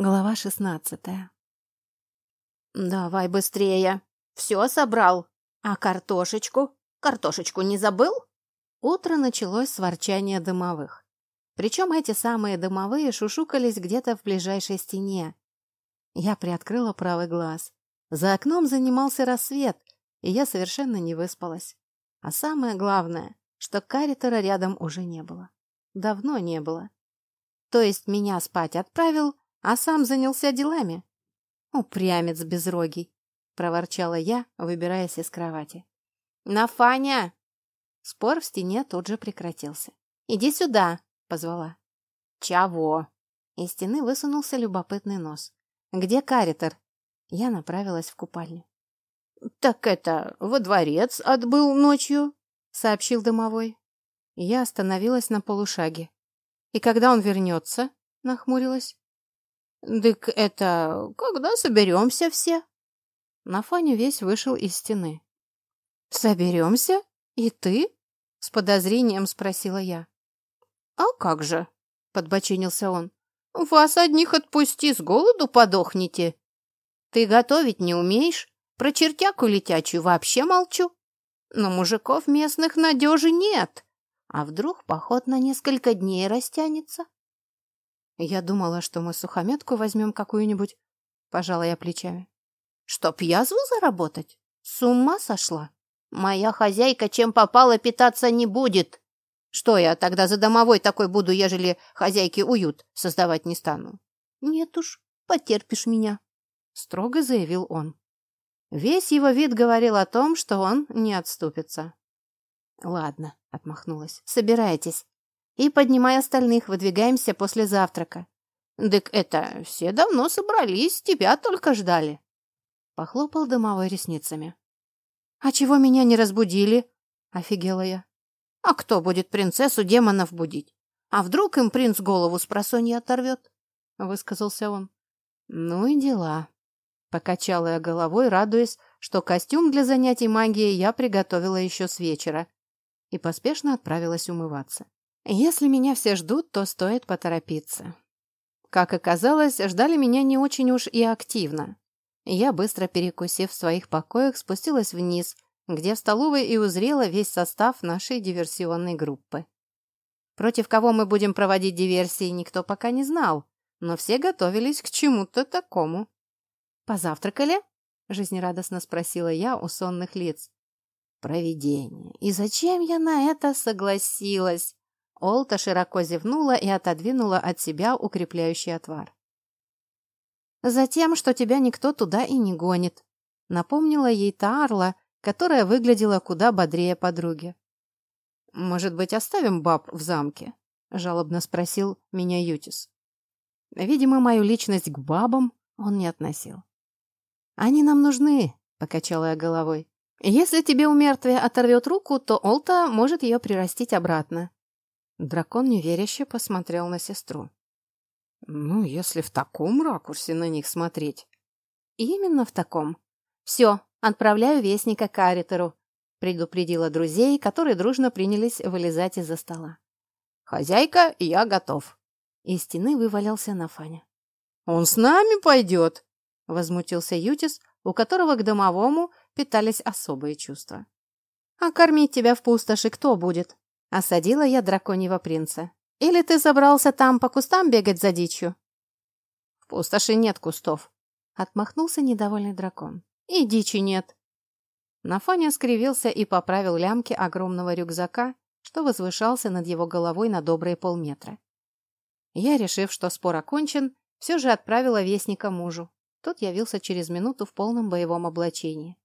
Глава шестнадцатая. «Давай быстрее. Все собрал. А картошечку? Картошечку не забыл?» Утро началось с ворчания дымовых. Причем эти самые дымовые шушукались где-то в ближайшей стене. Я приоткрыла правый глаз. За окном занимался рассвет, и я совершенно не выспалась. А самое главное, что каритера рядом уже не было. Давно не было. То есть меня спать отправил, а сам занялся делами. «Упрямец безрогий», — проворчала я, выбираясь из кровати. «Нафаня!» Спор в стене тут же прекратился. «Иди сюда!» — позвала. «Чего?» Из стены высунулся любопытный нос. «Где каритер?» Я направилась в купальню. «Так это, во дворец отбыл ночью», — сообщил домовой. Я остановилась на полушаге. «И когда он вернется?» — нахмурилась. «Дык это, когда соберемся все?» Нафаня весь вышел из стены. «Соберемся? И ты?» — с подозрением спросила я. «А как же?» — подбочинился он. «Вас одних отпусти, с голоду подохнете. Ты готовить не умеешь, про чертяку летячую вообще молчу. Но мужиков местных надежи нет. А вдруг поход на несколько дней растянется?» Я думала, что мы сухометку возьмем какую-нибудь. Пожала я плечами. Чтоб язву заработать? С ума сошла? Моя хозяйка чем попало питаться не будет. Что я тогда за домовой такой буду, ежели хозяйке уют создавать не стану? Нет уж, потерпишь меня, строго заявил он. Весь его вид говорил о том, что он не отступится. «Ладно», — отмахнулась, — «собирайтесь и, поднимая остальных, выдвигаемся после завтрака. «Дык это, все давно собрались, тебя только ждали!» Похлопал дымовой ресницами. «А чего меня не разбудили?» — офигела я. «А кто будет принцессу демонов будить? А вдруг им принц голову с просонья оторвет?» — высказался он. «Ну и дела». Покачала я головой, радуясь, что костюм для занятий магией я приготовила еще с вечера, и поспешно отправилась умываться. Если меня все ждут, то стоит поторопиться. Как оказалось, ждали меня не очень уж и активно. Я, быстро перекусив в своих покоях, спустилась вниз, где в столовой и узрела весь состав нашей диверсионной группы. Против кого мы будем проводить диверсии, никто пока не знал, но все готовились к чему-то такому. «Позавтракали?» — жизнерадостно спросила я у сонных лиц. «Провидение! И зачем я на это согласилась?» Олта широко зевнула и отодвинула от себя укрепляющий отвар. «Затем, что тебя никто туда и не гонит», — напомнила ей Таарла, которая выглядела куда бодрее подруги. «Может быть, оставим баб в замке?» — жалобно спросил меня Ютис. Видимо, мою личность к бабам он не относил. «Они нам нужны», — покачала я головой. «Если тебе у мертвия оторвет руку, то Олта может ее прирастить обратно. Дракон неверяще посмотрел на сестру. «Ну, если в таком ракурсе на них смотреть». «Именно в таком. Все, отправляю вестника к Аритеру», предупредила друзей, которые дружно принялись вылезать из-за стола. «Хозяйка, я готов». Из стены вывалился Нафаня. «Он с нами пойдет!» возмутился Ютис, у которого к домовому питались особые чувства. «А кормить тебя в пустоши кто будет?» Осадила я драконьего принца. «Или ты забрался там по кустам бегать за дичью?» «В пустоши нет кустов», — отмахнулся недовольный дракон. «И дичи нет». Нафаня скривился и поправил лямки огромного рюкзака, что возвышался над его головой на добрые полметра. Я, решив, что спор окончен, все же отправила вестника мужу. Тот явился через минуту в полном боевом облачении.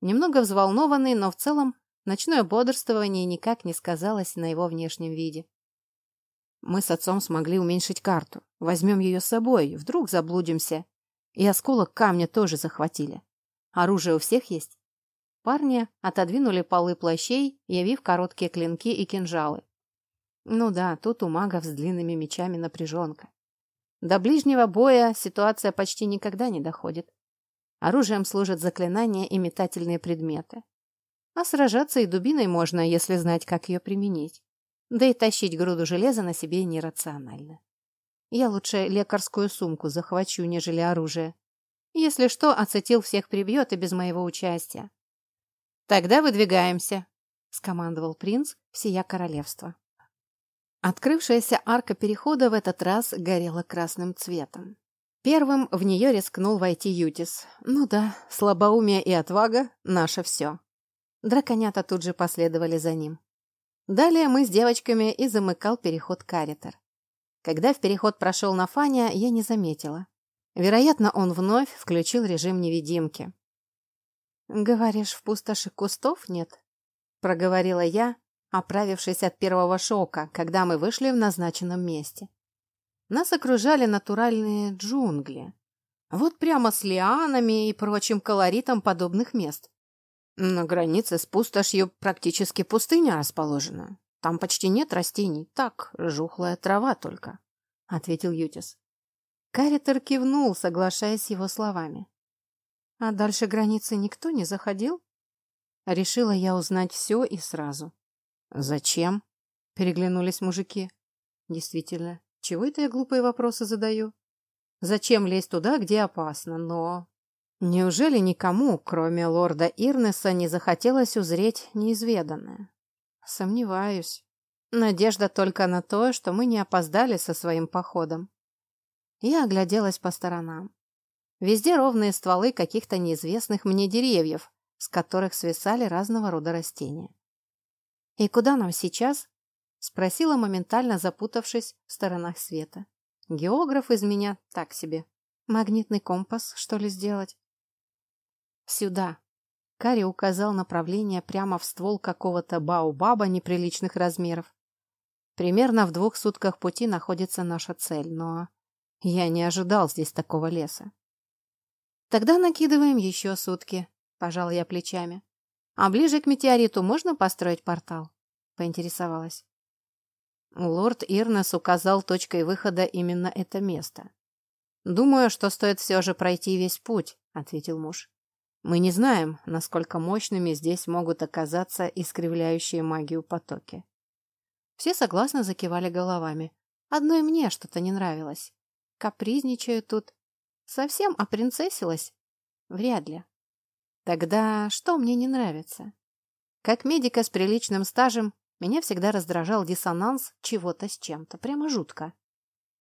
Немного взволнованный, но в целом Ночное бодрствование никак не сказалось на его внешнем виде. Мы с отцом смогли уменьшить карту. Возьмем ее с собой, вдруг заблудимся. И осколок камня тоже захватили. Оружие у всех есть? Парни отодвинули полы плащей, явив короткие клинки и кинжалы. Ну да, тут у магов с длинными мечами напряженка. До ближнего боя ситуация почти никогда не доходит. Оружием служат заклинания и метательные предметы. А сражаться и дубиной можно, если знать, как ее применить. Да и тащить груду железа на себе нерационально. Я лучше лекарскую сумку захвачу, нежели оружие. Если что, ацетил всех прибьет и без моего участия. Тогда выдвигаемся, — скомандовал принц всея королевства. Открывшаяся арка перехода в этот раз горела красным цветом. Первым в нее рискнул войти Ютис. Ну да, слабоумие и отвага — наше все. Драконята тут же последовали за ним. Далее мы с девочками и замыкал переход Каритер. Когда в переход прошел на я не заметила. Вероятно, он вновь включил режим невидимки. «Говоришь, в пустоши кустов нет?» — проговорила я, оправившись от первого шока, когда мы вышли в назначенном месте. Нас окружали натуральные джунгли. Вот прямо с лианами и прочим колоритом подобных мест. На границе с пустошью практически пустыня расположена. Там почти нет растений, так, жухлая трава только, — ответил Ютис. Каритер кивнул, соглашаясь с его словами. А дальше границы никто не заходил? Решила я узнать все и сразу. «Зачем?» — переглянулись мужики. «Действительно, чего это я глупые вопросы задаю? Зачем лезть туда, где опасно, но...» Неужели никому, кроме лорда Ирнеса, не захотелось узреть неизведанное? Сомневаюсь. Надежда только на то, что мы не опоздали со своим походом. Я огляделась по сторонам. Везде ровные стволы каких-то неизвестных мне деревьев, с которых свисали разного рода растения. «И куда нам сейчас?» — спросила, моментально запутавшись в сторонах света. «Географ из меня так себе. Магнитный компас, что ли, сделать?» «Сюда». Кари указал направление прямо в ствол какого-то баобаба неприличных размеров. Примерно в двух сутках пути находится наша цель, но я не ожидал здесь такого леса. Тогда накидываем еще сутки, пожал я плечами. А ближе к метеориту можно построить портал? Поинтересовалась. Лорд Ирнес указал точкой выхода именно это место. «Думаю, что стоит все же пройти весь путь», — ответил муж. «Мы не знаем, насколько мощными здесь могут оказаться искривляющие магию потоки». Все согласно закивали головами. Одной мне что-то не нравилось. Капризничаю тут. Совсем опринцессилась? Вряд ли. Тогда что мне не нравится? Как медика с приличным стажем, меня всегда раздражал диссонанс чего-то с чем-то. Прямо жутко.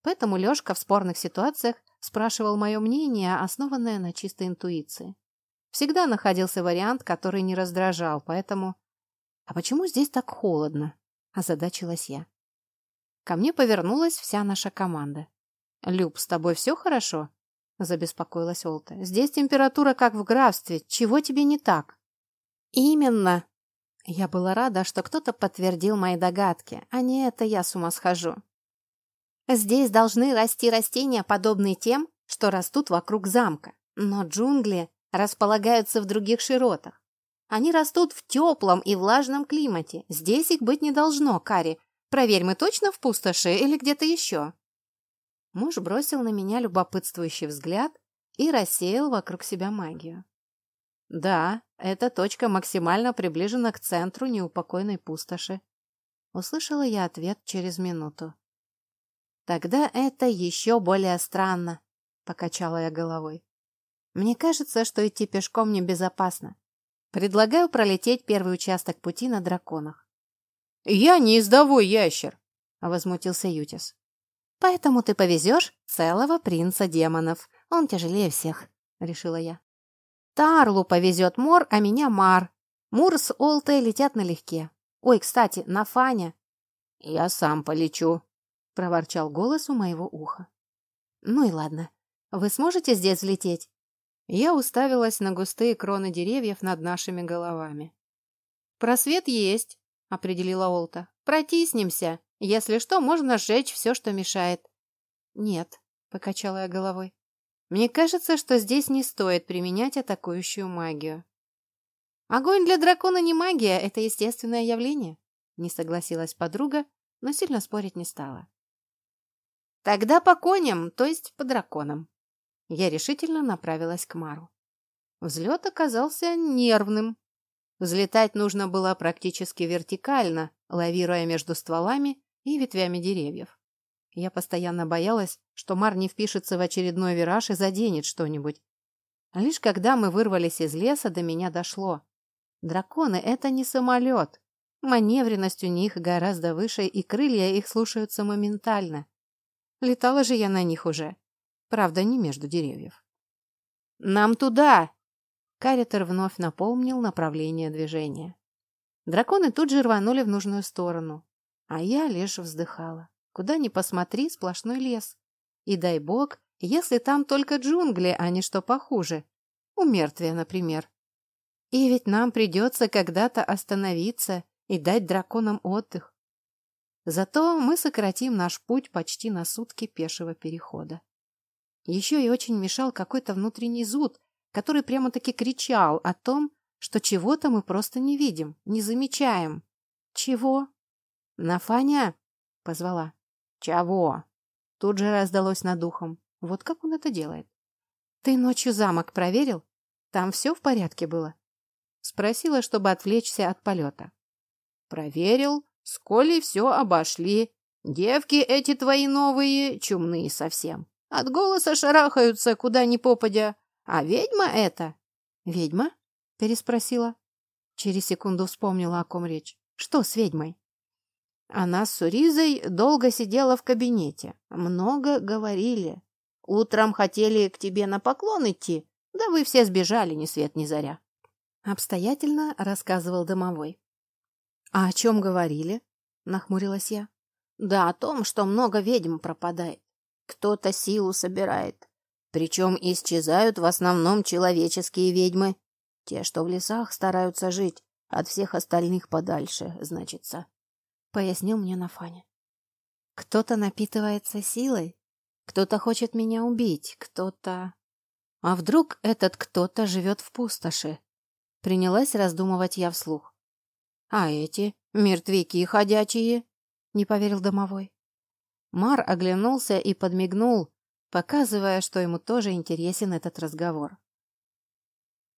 Поэтому Лешка в спорных ситуациях спрашивал мое мнение, основанное на чистой интуиции. Всегда находился вариант, который не раздражал, поэтому... «А почему здесь так холодно?» – озадачилась я. Ко мне повернулась вся наша команда. «Люб, с тобой все хорошо?» — забеспокоилась Олта. «Здесь температура как в графстве. Чего тебе не так?» «Именно!» Я была рада, что кто-то подтвердил мои догадки, а не это я с ума схожу. Здесь должны расти растения, подобные тем, что растут вокруг замка. Но джунгли располагаются в других широтах. Они растут в теплом и влажном климате. Здесь их быть не должно, Кари. Проверь, мы точно в пустоши или где-то еще?» Муж бросил на меня любопытствующий взгляд и рассеял вокруг себя магию. Да, эта точка максимально приближена к центру неупокойной пустоши. Услышала я ответ через минуту. Тогда это еще более странно, покачала я головой. Мне кажется, что идти пешком небезопасно. Предлагаю пролететь первый участок пути на драконах. Я не издовой ящер, возмутился Ютис. Поэтому ты повезешь целого принца демонов. Он тяжелее всех, — решила я. Тарлу повезет Мор, а меня Мар. Мур с Олтой летят налегке. Ой, кстати, на Фаня. Я сам полечу, — проворчал голос у моего уха. Ну и ладно. Вы сможете здесь взлететь? Я уставилась на густые кроны деревьев над нашими головами. «Просвет есть», — определила Олта. «Протиснемся. Если что, можно сжечь все, что мешает. Нет, покачала я головой. Мне кажется, что здесь не стоит применять атакующую магию. Огонь для дракона не магия, это естественное явление, не согласилась подруга, но сильно спорить не стала. Тогда по коням, то есть по драконам. Я решительно направилась к Мару. Взлет оказался нервным. Взлетать нужно было практически вертикально, лавируя между стволами и ветвями деревьев. Я постоянно боялась, что Мар не впишется в очередной вираж и заденет что-нибудь. Лишь когда мы вырвались из леса, до меня дошло. Драконы — это не самолет. Маневренность у них гораздо выше, и крылья их слушаются моментально. Летала же я на них уже. Правда, не между деревьев. «Нам туда!» Каритер вновь напомнил направление движения. Драконы тут же рванули в нужную сторону, а я лишь вздыхала. Куда ни посмотри, сплошной лес. И дай бог, если там только джунгли, а не что похуже. У мертвия, например. И ведь нам придется когда-то остановиться и дать драконам отдых. Зато мы сократим наш путь почти на сутки пешего перехода. Еще и очень мешал какой-то внутренний зуд, который прямо-таки кричал о том, что чего-то мы просто не видим, не замечаем. Чего? Нафаня? Позвала. Чего? Тут же раздалось над ухом. Вот как он это делает? Ты ночью замок проверил? Там все в порядке было? Спросила, чтобы отвлечься от полета. Проверил. С Колей все обошли. Девки эти твои новые, чумные совсем. От голоса шарахаются, куда ни попадя. А ведьма это? Ведьма? Переспросила. Через секунду вспомнила, о ком речь. Что с ведьмой? Она с Суризой долго сидела в кабинете. Много говорили. Утром хотели к тебе на поклон идти, да вы все сбежали ни свет ни заря. Обстоятельно рассказывал домовой. А о чем говорили? Нахмурилась я. Да о том, что много ведьм пропадает. Кто-то силу собирает. Причем исчезают в основном человеческие ведьмы. Те, что в лесах стараются жить, от всех остальных подальше, значится. Пояснил мне Нафаня. Кто-то напитывается силой, кто-то хочет меня убить, кто-то... А вдруг этот кто-то живет в пустоши? Принялась раздумывать я вслух. А эти мертвяки ходячие? Не поверил домовой. Мар оглянулся и подмигнул, показывая, что ему тоже интересен этот разговор.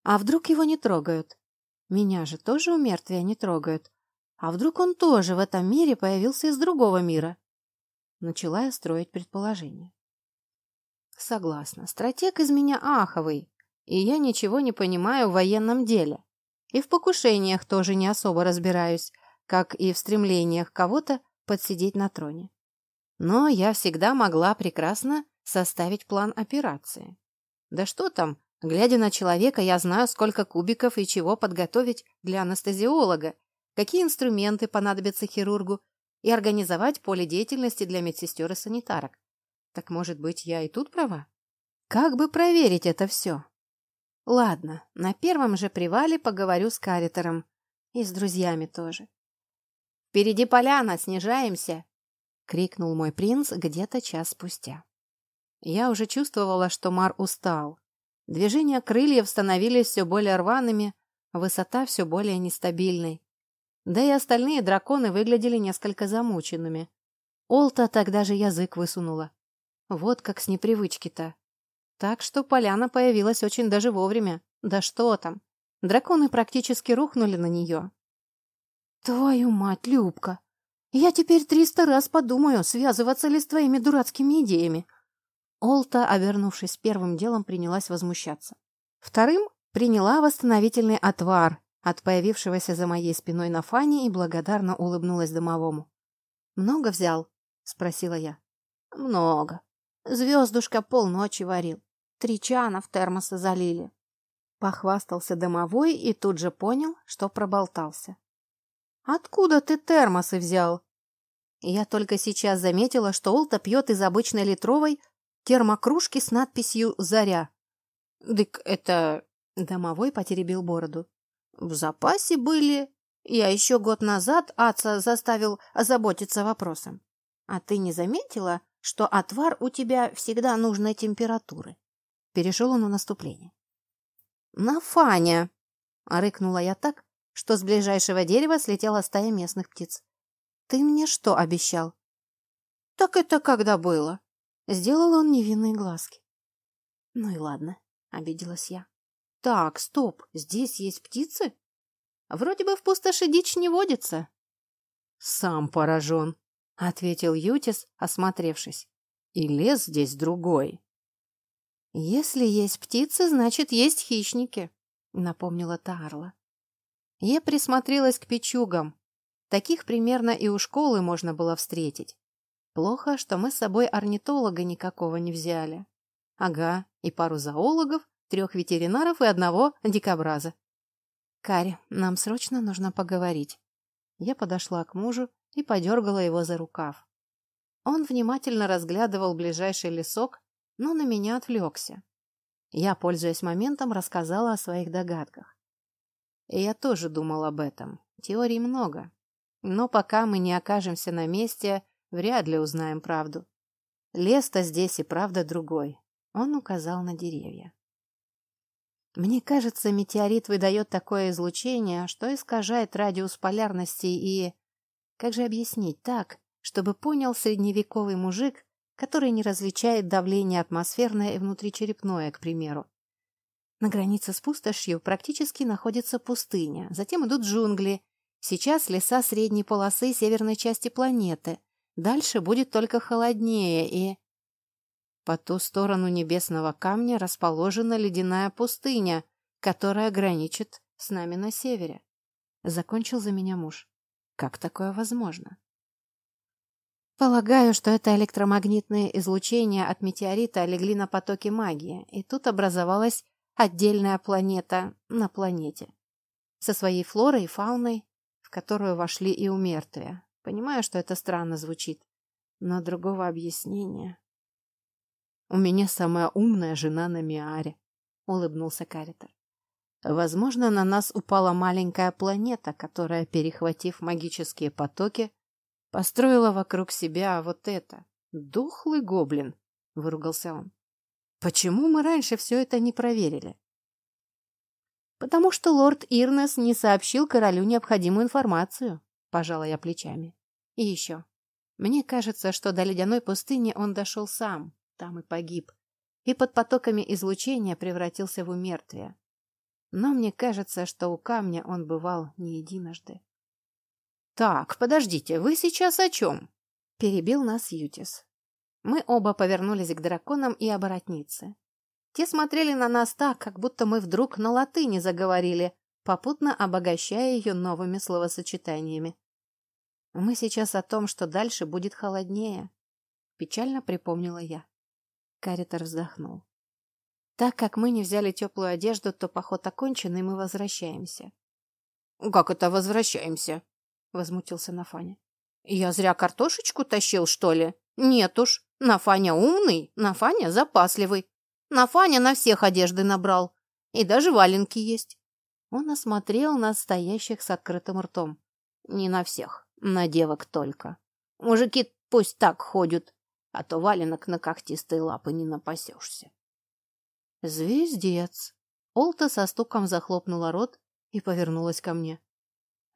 А вдруг его не трогают? Меня же тоже у мертвия не трогают. А вдруг он тоже в этом мире появился из другого мира? Начала я строить предположение. Согласна, стратег из меня аховый, и я ничего не понимаю в военном деле. И в покушениях тоже не особо разбираюсь, как и в стремлениях кого-то подсидеть на троне. Но я всегда могла прекрасно составить план операции. Да что там, глядя на человека, я знаю, сколько кубиков и чего подготовить для анестезиолога, какие инструменты понадобятся хирургу и организовать поле деятельности для медсестер и санитарок. Так, может быть, я и тут права? Как бы проверить это все? Ладно, на первом же привале поговорю с Каритером. И с друзьями тоже. «Впереди поляна, снижаемся!» — крикнул мой принц где-то час спустя. Я уже чувствовала, что Мар устал. Движения крыльев становились все более рваными, высота все более нестабильной. Да и остальные драконы выглядели несколько замученными. Олта тогда же язык высунула. Вот как с непривычки-то. Так что поляна появилась очень даже вовремя. Да что там. Драконы практически рухнули на нее. «Твою мать, Любка!» Я теперь триста раз подумаю, связываться ли с твоими дурацкими идеями. Олта, обернувшись первым делом, принялась возмущаться. Вторым приняла восстановительный отвар от появившегося за моей спиной на фане и благодарно улыбнулась домовому. «Много взял?» — спросила я. «Много. Звездушка полночи варил. Три чана в термосы залили». Похвастался домовой и тут же понял, что проболтался. «Откуда ты термосы взял?» Я только сейчас заметила, что Олта пьет из обычной литровой термокружки с надписью «Заря». «Дык, это...» — домовой потеребил бороду. «В запасе были. Я еще год назад отца заставил озаботиться вопросом. А ты не заметила, что отвар у тебя всегда нужной температуры?» Перешел он на наступление. «На Фаня!» — рыкнула я так, что с ближайшего дерева слетела стая местных птиц. Ты мне что обещал? Так это когда было? Сделал он невинные глазки. Ну и ладно, обиделась я. Так, стоп, здесь есть птицы? Вроде бы в пустоши дичь не водится. Сам поражен. — ответил Ютис, осмотревшись. «И лес здесь другой». «Если есть птицы, значит, есть хищники», — напомнила Тарла. Я присмотрелась к печугам. Таких примерно и у школы можно было встретить. Плохо, что мы с собой орнитолога никакого не взяли. Ага, и пару зоологов, трех ветеринаров и одного дикобраза. Карь, нам срочно нужно поговорить. Я подошла к мужу и подергала его за рукав. Он внимательно разглядывал ближайший лесок, но на меня отвлекся. Я, пользуясь моментом, рассказала о своих догадках. И я тоже думал об этом. Теорий много. Но пока мы не окажемся на месте, вряд ли узнаем правду. Лес-то здесь и правда другой. Он указал на деревья. Мне кажется, метеорит выдает такое излучение, что искажает радиус полярности и... Как же объяснить так, чтобы понял средневековый мужик, который не различает давление атмосферное и внутричерепное, к примеру. На границе с пустошью практически находится пустыня, затем идут джунгли. Сейчас леса средней полосы северной части планеты. Дальше будет только холоднее и... По ту сторону небесного камня расположена ледяная пустыня, которая граничит с нами на севере. Закончил за меня муж. Как такое возможно? Полагаю, что это электромагнитные излучения от метеорита легли на потоки магии, и тут образовалась отдельная планета на планете. Со своей флорой и фауной, в которую вошли и умертвия. Понимаю, что это странно звучит, но другого объяснения... «У меня самая умная жена на Миаре», — улыбнулся Каритер. «Возможно, на нас упала маленькая планета, которая, перехватив магические потоки, построила вокруг себя вот это. Духлый гоблин», — выругался он. «Почему мы раньше все это не проверили?» «Потому что лорд Ирнес не сообщил королю необходимую информацию», — пожала я плечами. «И еще. Мне кажется, что до ледяной пустыни он дошел сам, там и погиб, и под потоками излучения превратился в умертвие. Но мне кажется, что у камня он бывал не единожды. «Так, подождите, вы сейчас о чем?» — перебил нас Ютис. Мы оба повернулись к драконам и оборотнице. Те смотрели на нас так, как будто мы вдруг на латыни заговорили, попутно обогащая ее новыми словосочетаниями. «Мы сейчас о том, что дальше будет холоднее», — печально припомнила я. Каритер вздохнул. Так как мы не взяли теплую одежду, то поход окончен, и мы возвращаемся. «Как это возвращаемся?» — возмутился Нафаня. «Я зря картошечку тащил, что ли? Нет уж. Нафаня умный, Нафаня запасливый. Нафаня на всех одежды набрал. И даже валенки есть». Он осмотрел нас стоящих с открытым ртом. «Не на всех, на девок только. Мужики пусть так ходят, а то валенок на когтистые лапы не напасешься. Звездец! Олта со стуком захлопнула рот и повернулась ко мне.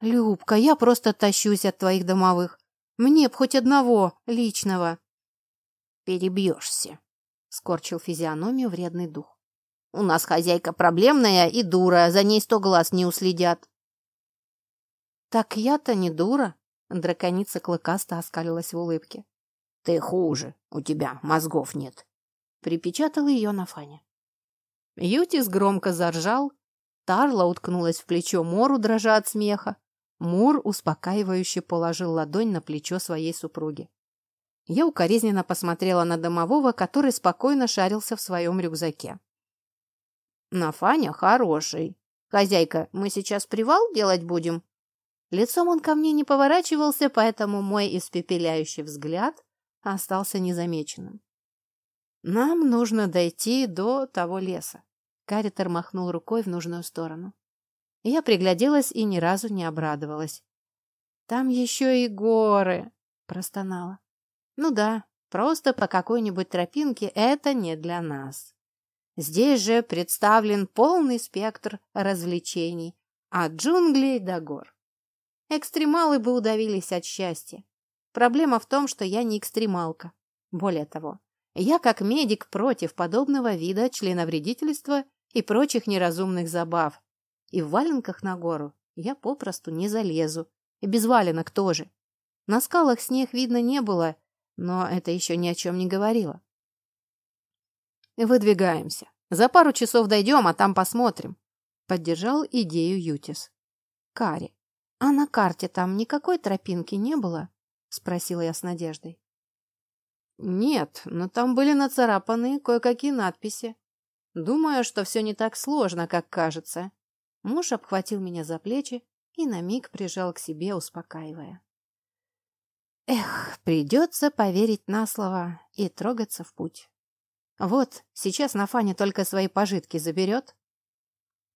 «Любка, я просто тащусь от твоих домовых. Мне б хоть одного, личного». «Перебьешься», — скорчил физиономию вредный дух. «У нас хозяйка проблемная и дура, за ней сто глаз не уследят». «Так я-то не дура», — драконица клыкаста оскалилась в улыбке. Ты хуже, у тебя мозгов нет. Припечатал ее на Фане. Ютис громко заржал. Тарла уткнулась в плечо Мору, дрожа от смеха. Мур успокаивающе положил ладонь на плечо своей супруги. Я укоризненно посмотрела на домового, который спокойно шарился в своем рюкзаке. «Нафаня хороший. Хозяйка, мы сейчас привал делать будем?» Лицом он ко мне не поворачивался, поэтому мой испепеляющий взгляд остался незамеченным. «Нам нужно дойти до того леса», — Каритер махнул рукой в нужную сторону. Я пригляделась и ни разу не обрадовалась. «Там еще и горы!» — простонала. «Ну да, просто по какой-нибудь тропинке это не для нас. Здесь же представлен полный спектр развлечений, от джунглей до гор. Экстремалы бы удавились от счастья. Проблема в том, что я не экстремалка. Более того, я как медик против подобного вида членовредительства и прочих неразумных забав. И в валенках на гору я попросту не залезу. И без валенок тоже. На скалах снег видно не было, но это еще ни о чем не говорило. «Выдвигаемся. За пару часов дойдем, а там посмотрим», — поддержал идею Ютис. «Кари, а на карте там никакой тропинки не было?» — спросила я с надеждой. «Нет, но там были нацарапаны кое-какие надписи. Думаю, что все не так сложно, как кажется». Муж обхватил меня за плечи и на миг прижал к себе, успокаивая. Эх, придется поверить на слово и трогаться в путь. Вот, сейчас на Фане только свои пожитки заберет,